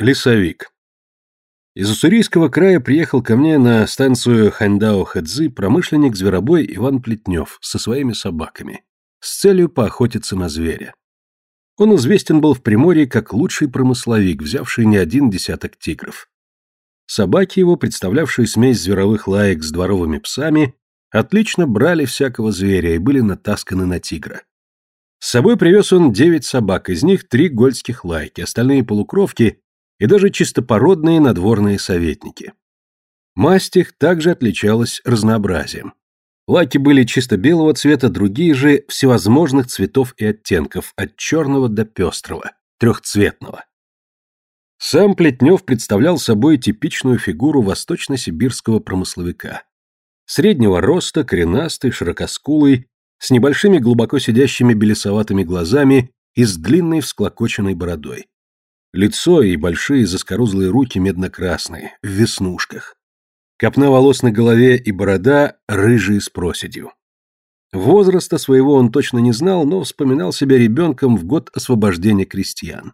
Лесовик. Из Уссурийского края приехал ко мне на станцию Ханьдао-Хэдзи промышленник-зверобой Иван Плетнев со своими собаками с целью поохотиться на зверя. Он известен был в Приморье как лучший промысловик, взявший не один десяток тигров. Собаки его, представлявшие смесь зверовых лаек с дворовыми псами, отлично брали всякого зверя и были натасканы на тигра. С собой привез он девять собак, из них три гольдских лайки, остальные полукровки и даже чистопородные надворные советники. Масть также отличалась разнообразием. Лаки были чисто белого цвета, другие же всевозможных цветов и оттенков, от черного до пестрого, трехцветного. Сам Плетнев представлял собой типичную фигуру восточно-сибирского промысловика. Среднего роста, коренастый, широкоскулый, с небольшими глубоко сидящими белесоватыми глазами и с длинной всклокоченной бородой. Лицо и большие заскорузлые руки медно-красные, в веснушках. Копна волос на голове и борода рыжие с проседью. Возраста своего он точно не знал, но вспоминал себя ребенком в год освобождения крестьян.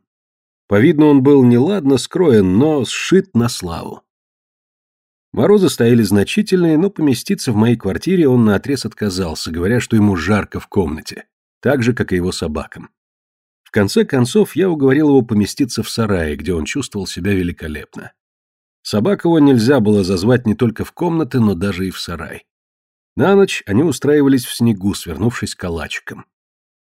Повидно, он был неладно скроен, но сшит на славу. Морозы стояли значительные, но поместиться в моей квартире он наотрез отказался, говоря, что ему жарко в комнате, так же, как и его собакам. Конце концов, я уговорил его поместиться в сарае, где он чувствовал себя великолепно. Собак его нельзя было зазвать не только в комнаты, но даже и в сарай. На ночь они устраивались в снегу, свернувшись калачиком.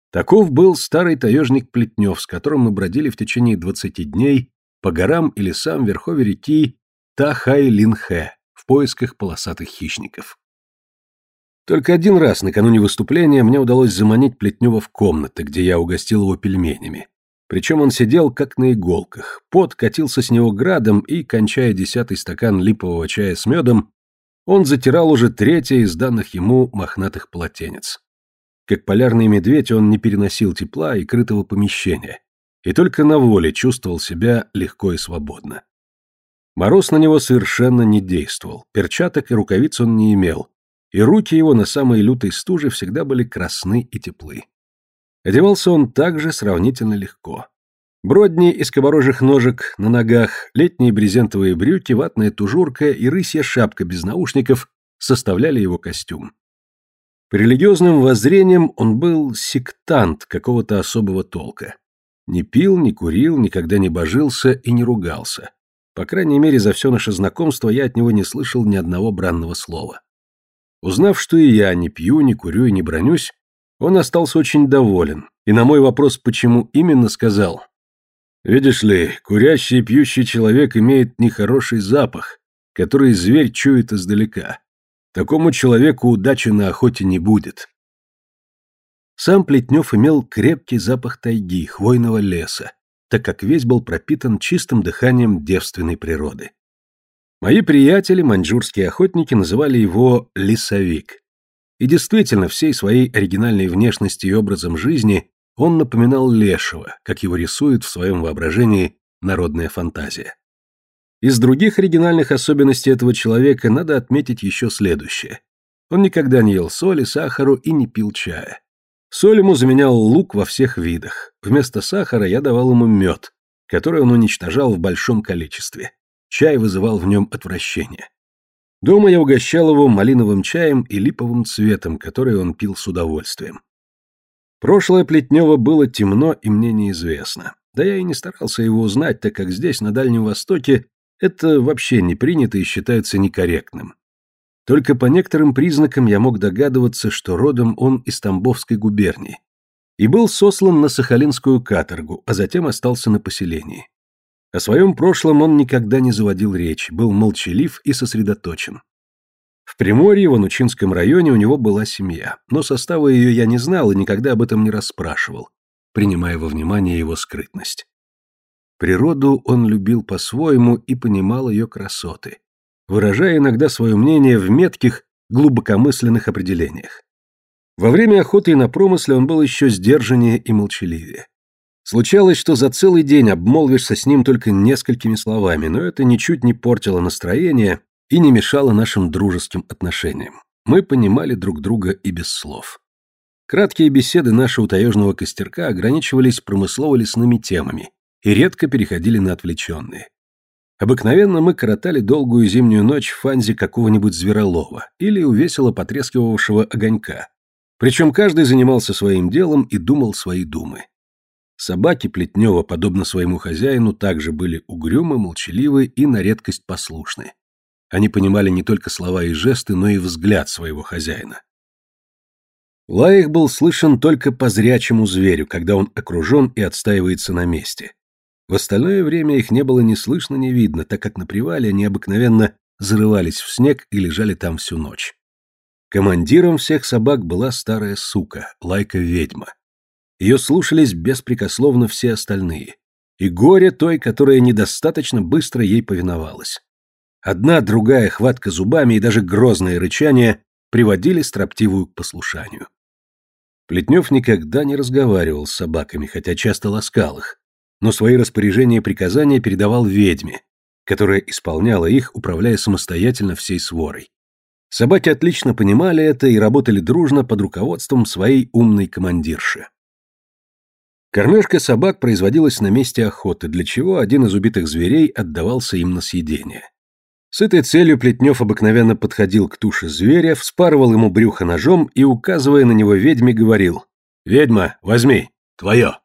Таков был старый таежник Плетнев, с которым мы бродили в течение двадцати дней по горам и лесам верховья реки Тахай-Линхэ в поисках полосатых хищников. Только один раз накануне выступления мне удалось заманить Плетнева в комнаты, где я угостил его пельменями. Причем он сидел как на иголках, пот катился с него градом, и, кончая десятый стакан липового чая с медом, он затирал уже третье из данных ему мохнатых полотенец. Как полярный медведь он не переносил тепла и крытого помещения, и только на воле чувствовал себя легко и свободно. Мороз на него совершенно не действовал, перчаток и рукавиц он не имел, и руки его на самой лютой стуже всегда были красны и теплы. Одевался он также сравнительно легко. Бродни из коборожих ножек на ногах, летние брезентовые брюки, ватная тужурка и рысья шапка без наушников составляли его костюм. По религиозным воззрениям он был сектант какого-то особого толка. Не пил, не курил, никогда не божился и не ругался. По крайней мере, за все наше знакомство я от него не слышал ни одного бранного слова. Узнав, что и я не пью, не курю и не бронюсь, он остался очень доволен, и на мой вопрос, почему именно, сказал. «Видишь ли, курящий и пьющий человек имеет нехороший запах, который зверь чует издалека. Такому человеку удачи на охоте не будет». Сам Плетнев имел крепкий запах тайги, хвойного леса, так как весь был пропитан чистым дыханием девственной природы. Мои приятели, маньчжурские охотники, называли его «лесовик». И действительно, всей своей оригинальной внешностью и образом жизни он напоминал лешего, как его рисует в своем воображении народная фантазия. Из других оригинальных особенностей этого человека надо отметить еще следующее. Он никогда не ел соли, сахару и не пил чая. Соль ему заменял лук во всех видах. Вместо сахара я давал ему мед, который он уничтожал в большом количестве. Чай вызывал в нем отвращение. Дома я угощал его малиновым чаем и липовым цветом, который он пил с удовольствием. Прошлое Плетнева было темно и мне неизвестно. Да я и не старался его узнать, так как здесь, на Дальнем Востоке, это вообще не принято и считается некорректным. Только по некоторым признакам я мог догадываться, что родом он из Тамбовской губернии. И был сослан на Сахалинскую каторгу, а затем остался на поселении. О своем прошлом он никогда не заводил речь, был молчалив и сосредоточен. В Приморье, в Анучинском районе, у него была семья, но состава ее я не знал и никогда об этом не расспрашивал, принимая во внимание его скрытность. Природу он любил по-своему и понимал ее красоты выражая иногда свое мнение в метких, глубокомысленных определениях. Во время охоты и на промысле он был еще сдержаннее и молчаливее. Случалось, что за целый день обмолвишься с ним только несколькими словами, но это ничуть не портило настроение и не мешало нашим дружеским отношениям. Мы понимали друг друга и без слов. Краткие беседы нашего таежного костерка ограничивались промыслово-лесными темами, и редко переходили на отвлеченные. Обыкновенно мы коротали долгую зимнюю ночь в фанзе какого-нибудь зверолова или у весело потрескивавшего огонька. Причем каждый занимался своим делом и думал свои думы. Собаки Плетнева, подобно своему хозяину, также были угрюмы, молчаливы и на редкость послушны. Они понимали не только слова и жесты, но и взгляд своего хозяина. Лай их был слышен только по зрячему зверю, когда он окружен и отстаивается на месте. В остальное время их не было ни слышно, ни видно, так как на привале они обыкновенно зарывались в снег и лежали там всю ночь. Командиром всех собак была старая сука, лайка-ведьма. Ее слушались беспрекословно все остальные. И горе той, которая недостаточно быстро ей повиновалась. Одна, другая хватка зубами и даже грозное рычание приводили строптивую к послушанию. Плетнев никогда не разговаривал с собаками, хотя часто ласкал их, но свои распоряжения и приказания передавал ведьме, которая исполняла их, управляя самостоятельно всей сворой. Собаки отлично понимали это и работали дружно под руководством своей умной командирши. Кормежка собак производилась на месте охоты, для чего один из убитых зверей отдавался им на съедение. С этой целью Плетнев обыкновенно подходил к туше зверя, вспарывал ему брюхо ножом и, указывая на него ведьме, говорил «Ведьма, возьми, твое».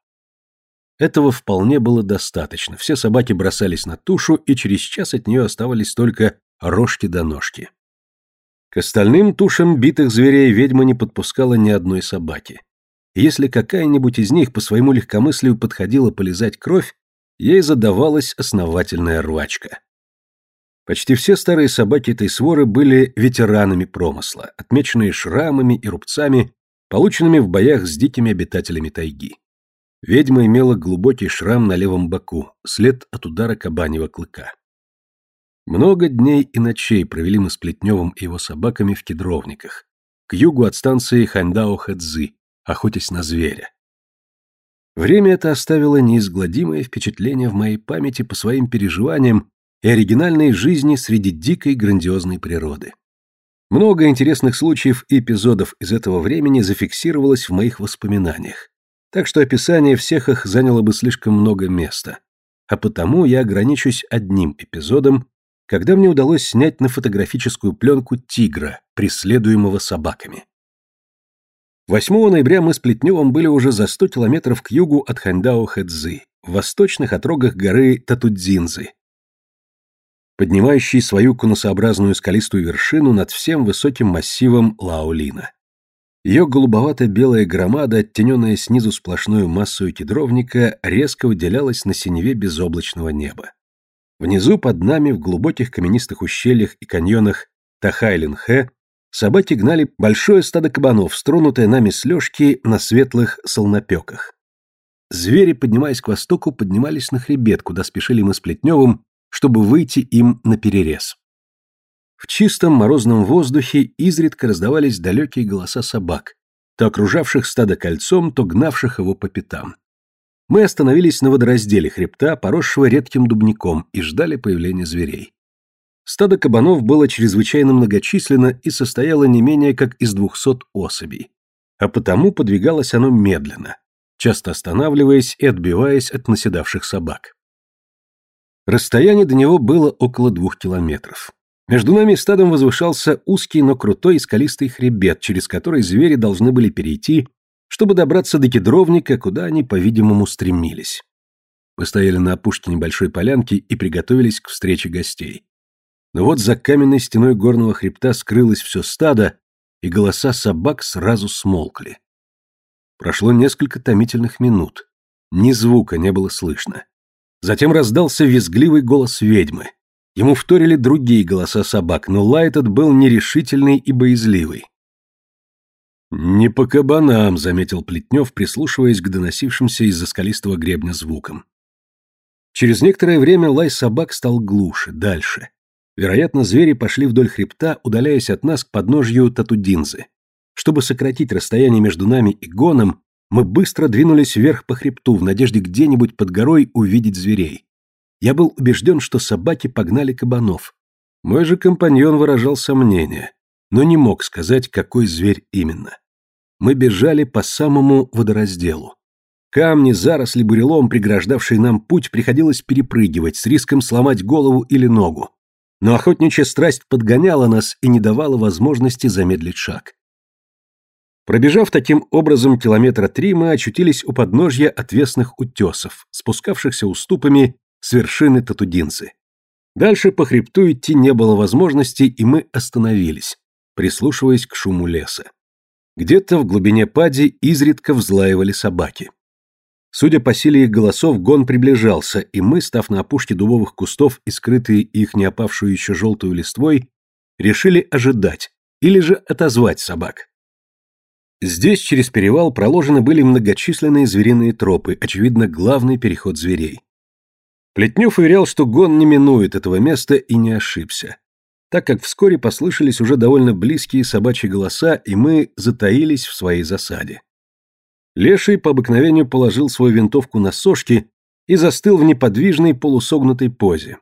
Этого вполне было достаточно, все собаки бросались на тушу, и через час от нее оставались только рожки до ножки. К остальным тушам битых зверей ведьма не подпускала ни одной собаки если какая-нибудь из них по своему легкомыслию подходила полизать кровь, ей задавалась основательная рвачка. Почти все старые собаки этой своры были ветеранами промысла, отмеченные шрамами и рубцами, полученными в боях с дикими обитателями тайги. Ведьма имела глубокий шрам на левом боку, след от удара кабаньего клыка. Много дней и ночей провели мы с Плетневым и его собаками в кедровниках, к югу от станции Хандао-Хэдзы, охотясь на зверя. Время это оставило неизгладимое впечатление в моей памяти по своим переживаниям и оригинальной жизни среди дикой грандиозной природы. Много интересных случаев и эпизодов из этого времени зафиксировалось в моих воспоминаниях, так что описание всех их заняло бы слишком много места, а потому я ограничусь одним эпизодом, когда мне удалось снять на фотографическую пленку тигра, преследуемого собаками. 8 ноября мы с Плетневым были уже за 100 километров к югу от Хандао-Хэдзы, в восточных отрогах горы Татудзинзы, поднимающей свою конусообразную скалистую вершину над всем высоким массивом Лаолина. Ее голубовато-белая громада, оттененная снизу сплошную массою кедровника, резко выделялась на синеве безоблачного неба. Внизу под нами в глубоких каменистых ущельях и каньонах Тахайлин-Хэ собаки гнали большое стадо кабанов, стронутое нами с лёжки на светлых солнопеках. Звери, поднимаясь к востоку, поднимались на хребет, куда спешили мы с Плетневым, чтобы выйти им на перерез. В чистом морозном воздухе изредка раздавались далекие голоса собак, то окружавших стадо кольцом, то гнавших его по пятам. Мы остановились на водоразделе хребта, поросшего редким дубником, и ждали появления зверей. Стадо кабанов было чрезвычайно многочисленно и состояло не менее как из двухсот особей, а потому подвигалось оно медленно, часто останавливаясь и отбиваясь от наседавших собак. Расстояние до него было около двух километров. Между нами и стадом возвышался узкий, но крутой скалистый хребет, через который звери должны были перейти, чтобы добраться до кедровника, куда они, по-видимому, стремились. Мы стояли на опушке небольшой полянки и приготовились к встрече гостей. Но вот за каменной стеной горного хребта скрылось все стадо, и голоса собак сразу смолкли. Прошло несколько томительных минут. Ни звука не было слышно. Затем раздался визгливый голос ведьмы. Ему вторили другие голоса собак, но лай этот был нерешительный и боязливый. «Не по кабанам», — заметил Плетнев, прислушиваясь к доносившимся из-за скалистого гребня звукам. Через некоторое время лай собак стал глуше, дальше. Вероятно, звери пошли вдоль хребта, удаляясь от нас к подножью Татудинзы. Чтобы сократить расстояние между нами и гоном, мы быстро двинулись вверх по хребту в надежде где-нибудь под горой увидеть зверей. Я был убежден, что собаки погнали кабанов. Мой же компаньон выражал сомнение, но не мог сказать, какой зверь именно. Мы бежали по самому водоразделу. Камни, заросли, бурелом, преграждавшие нам путь, приходилось перепрыгивать с риском сломать голову или ногу. Но охотничья страсть подгоняла нас и не давала возможности замедлить шаг. Пробежав таким образом километра три, мы очутились у подножья отвесных утесов, спускавшихся уступами с вершины Татудинцы. Дальше по хребту идти не было возможности, и мы остановились, прислушиваясь к шуму леса. Где-то в глубине пади изредка взлаивали собаки. Судя по силе их голосов, гон приближался, и мы, став на опушке дубовых кустов и скрытые их не опавшую еще желтую листвой, решили ожидать или же отозвать собак. Здесь через перевал проложены были многочисленные звериные тропы, очевидно, главный переход зверей. Плетнев уверял, что гон не минует этого места и не ошибся, так как вскоре послышались уже довольно близкие собачьи голоса, и мы затаились в своей засаде. Леший по обыкновению положил свою винтовку на сошки и застыл в неподвижной полусогнутой позе.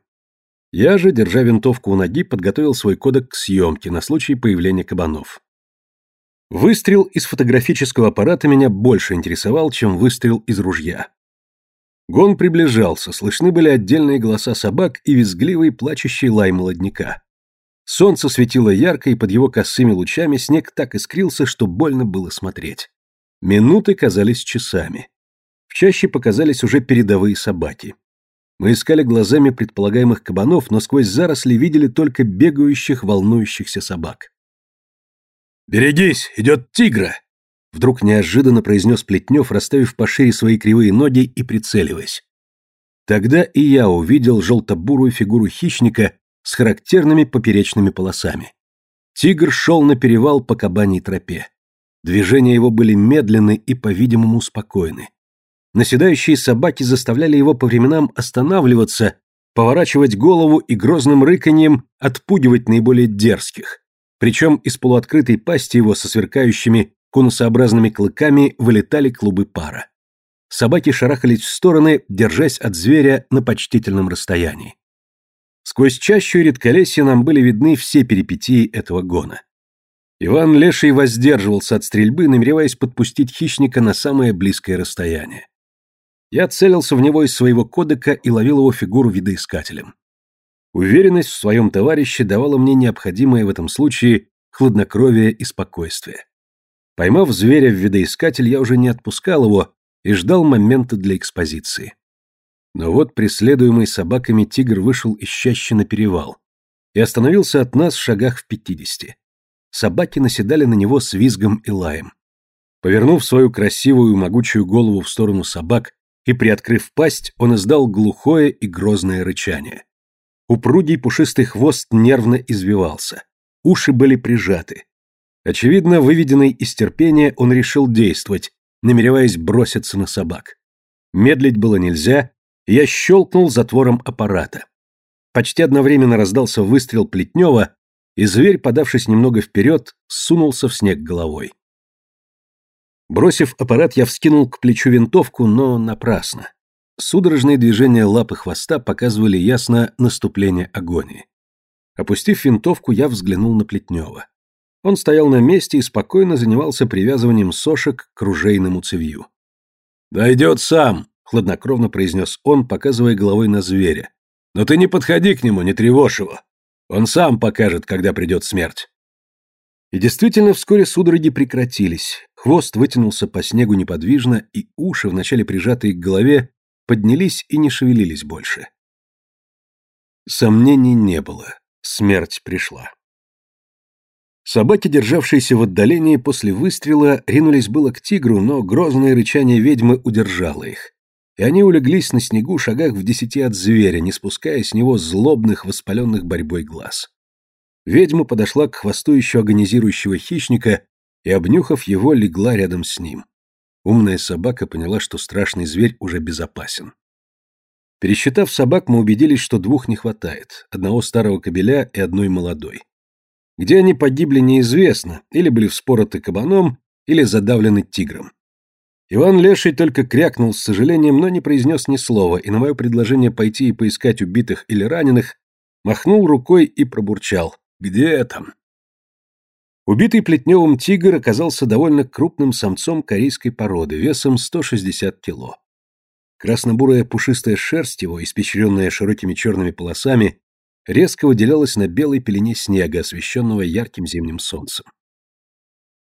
Я же, держа винтовку у ноги, подготовил свой кодек к съемке на случай появления кабанов. Выстрел из фотографического аппарата меня больше интересовал, чем выстрел из ружья. Гон приближался, слышны были отдельные голоса собак и визгливый плачущий лай молодняка. Солнце светило ярко, и под его косыми лучами снег так искрился, что больно было смотреть. Минуты казались часами. В чаще показались уже передовые собаки. Мы искали глазами предполагаемых кабанов, но сквозь заросли видели только бегающих, волнующихся собак. «Берегись, идет тигра!» Вдруг неожиданно произнес Плетнев, расставив пошире свои кривые ноги и прицеливаясь. Тогда и я увидел желто-бурую фигуру хищника с характерными поперечными полосами. Тигр шел на перевал по кабаней тропе. Движения его были медленны и, по-видимому, спокойны. Наседающие собаки заставляли его по временам останавливаться, поворачивать голову и грозным рыканьем отпугивать наиболее дерзких. Причем из полуоткрытой пасти его со сверкающими конусообразными клыками вылетали клубы пара. Собаки шарахались в стороны, держась от зверя на почтительном расстоянии. Сквозь чащу и редколесье нам были видны все перипетии этого гона. Иван Леший воздерживался от стрельбы, намереваясь подпустить хищника на самое близкое расстояние. Я целился в него из своего кодека и ловил его фигуру видоискателем. Уверенность в своем товарище давала мне необходимое в этом случае хладнокровие и спокойствие. Поймав зверя в видоискатель, я уже не отпускал его и ждал момента для экспозиции. Но вот преследуемый собаками тигр вышел из чащи на перевал и остановился от нас в шагах в пятидесяти собаки наседали на него с визгом и лаем. Повернув свою красивую могучую голову в сторону собак и приоткрыв пасть, он издал глухое и грозное рычание. Упругий пушистый хвост нервно извивался. Уши были прижаты. Очевидно, выведенный из терпения, он решил действовать, намереваясь броситься на собак. Медлить было нельзя, я щелкнул затвором аппарата. Почти одновременно раздался выстрел Плетнева, и зверь, подавшись немного вперед, сунулся в снег головой. Бросив аппарат, я вскинул к плечу винтовку, но напрасно. Судорожные движения лапы хвоста показывали ясно наступление агонии. Опустив винтовку, я взглянул на Плетнева. Он стоял на месте и спокойно занимался привязыванием сошек к ружейному цевью. «Дойдет сам», — хладнокровно произнес он, показывая головой на зверя. «Но ты не подходи к нему, не тревожь его. Он сам покажет, когда придет смерть. И действительно, вскоре судороги прекратились. Хвост вытянулся по снегу неподвижно, и уши, вначале прижатые к голове, поднялись и не шевелились больше. Сомнений не было. Смерть пришла. Собаки, державшиеся в отдалении после выстрела, ринулись было к тигру, но грозное рычание ведьмы удержало их и они улеглись на снегу шагах в десяти от зверя, не спуская с него злобных, воспаленных борьбой глаз. Ведьма подошла к хвосту еще агонизирующего хищника и, обнюхав его, легла рядом с ним. Умная собака поняла, что страшный зверь уже безопасен. Пересчитав собак, мы убедились, что двух не хватает, одного старого кобеля и одной молодой. Где они погибли, неизвестно, или были вспороты кабаном, или задавлены тигром. Иван Леший только крякнул с сожалением, но не произнес ни слова, и на мое предложение пойти и поискать убитых или раненых, махнул рукой и пробурчал. «Где там?» Убитый Плетневым тигр оказался довольно крупным самцом корейской породы, весом 160 кило. Красно-бурая пушистая шерсть его, испещренная широкими черными полосами, резко выделялась на белой пелене снега, освещенного ярким зимним солнцем.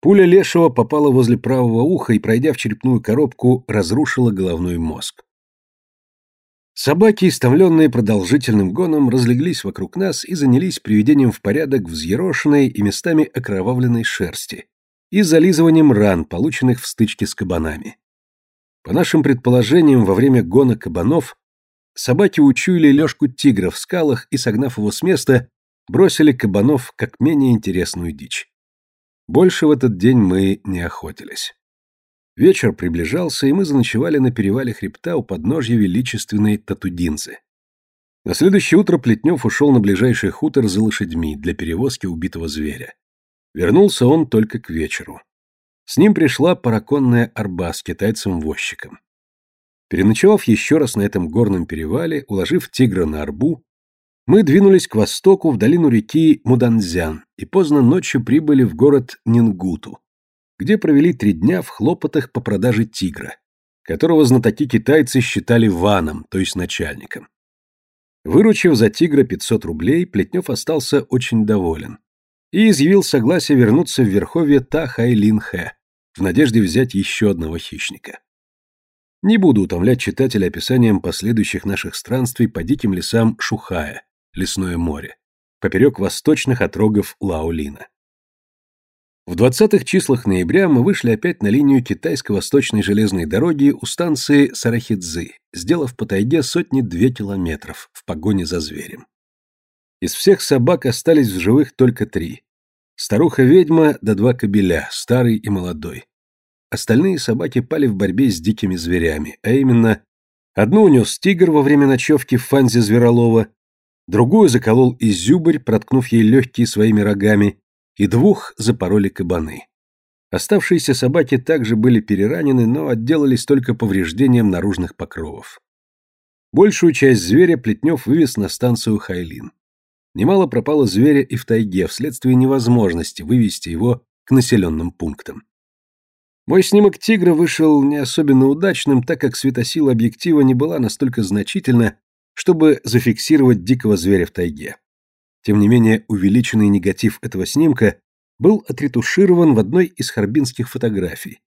Пуля лешего попала возле правого уха и, пройдя в черепную коробку, разрушила головной мозг. Собаки, истомленные продолжительным гоном, разлеглись вокруг нас и занялись приведением в порядок взъерошенной и местами окровавленной шерсти и зализыванием ран, полученных в стычке с кабанами. По нашим предположениям, во время гона кабанов собаки учуяли лёжку тигра в скалах и, согнав его с места, бросили кабанов как менее интересную дичь. Больше в этот день мы не охотились. Вечер приближался, и мы заночевали на перевале хребта у подножья величественной Татудинцы. На следующее утро Плетнев ушел на ближайший хутор за лошадьми для перевозки убитого зверя. Вернулся он только к вечеру. С ним пришла параконная арба с китайцем-возчиком. Переночевав еще раз на этом горном перевале, уложив тигра на арбу, мы двинулись к востоку в долину реки Муданзян и поздно ночью прибыли в город Нингуту, где провели три дня в хлопотах по продаже тигра, которого знатоки-китайцы считали ваном, то есть начальником. Выручив за тигра 500 рублей, Плетнев остался очень доволен и изъявил согласие вернуться в верховье Та-Хай-Лин-Хэ в надежде взять еще одного хищника. Не буду утомлять читателя описанием последующих наших странствий по диким лесам Шухая, лесное море, поперек восточных отрогов Лаолина. В 20-х числах ноября мы вышли опять на линию китайско-восточной железной дороги у станции Сарахидзы, сделав по тайге сотни-две километров в погоне за зверем. Из всех собак остались в живых только три. Старуха-ведьма да два кобеля, старый и молодой. Остальные собаки пали в борьбе с дикими зверями, а именно, одну унес тигр во время ночевки в фанзе Зверолова, другую заколол изюбрь, проткнув ей легкие своими рогами, и двух запороли кабаны. Оставшиеся собаки также были переранены, но отделались только повреждением наружных покровов. Большую часть зверя Плетнев вывез на станцию Хайлин. Немало пропало зверя и в тайге вследствие невозможности вывести его к населенным пунктам. Мой снимок тигра вышел не особенно удачным, так как светосила объектива не была настолько значительна, чтобы зафиксировать дикого зверя в тайге. Тем не менее, увеличенный негатив этого снимка был отретуширован в одной из харбинских фотографий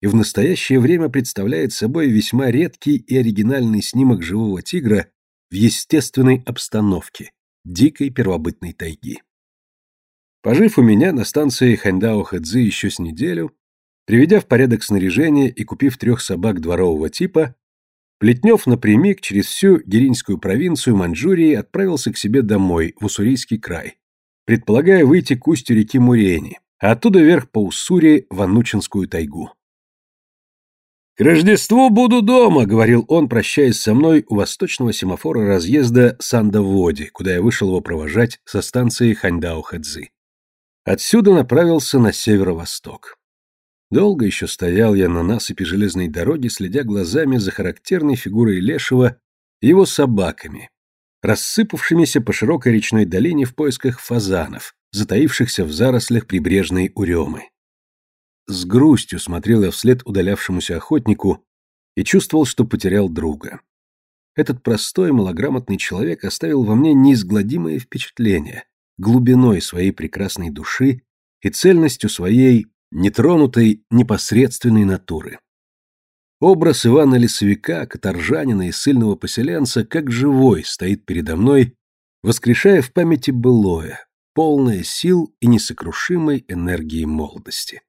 и в настоящее время представляет собой весьма редкий и оригинальный снимок живого тигра в естественной обстановке дикой первобытной тайги. Пожив у меня на станции Ханьдао-Хэдзи еще с неделю, приведя в порядок снаряжение и купив трех собак дворового типа, Плетнев напрямик через всю Геринскую провинцию Маньчжурии отправился к себе домой, в Уссурийский край, предполагая выйти к устью реки Мурени, а оттуда вверх по Уссури в Анучинскую тайгу. «К Рождеству буду дома», — говорил он, прощаясь со мной у восточного семафора разъезда Сандаводи, куда я вышел его провожать со станции Ханьдао-Хэдзи. Отсюда направился на северо-восток. Долго еще стоял я на насыпи железной дороги, следя глазами за характерной фигурой Лешего и его собаками, рассыпавшимися по широкой речной долине в поисках фазанов, затаившихся в зарослях прибрежной уремы. С грустью смотрел я вслед удалявшемуся охотнику и чувствовал, что потерял друга. Этот простой, малограмотный человек оставил во мне неизгладимое впечатление, глубиной своей прекрасной души и цельностью своей нетронутой, непосредственной натуры. Образ Ивана Лесовика, каторжанина и сильного поселенца, как живой, стоит передо мной, воскрешая в памяти былое, полное сил и несокрушимой энергии молодости.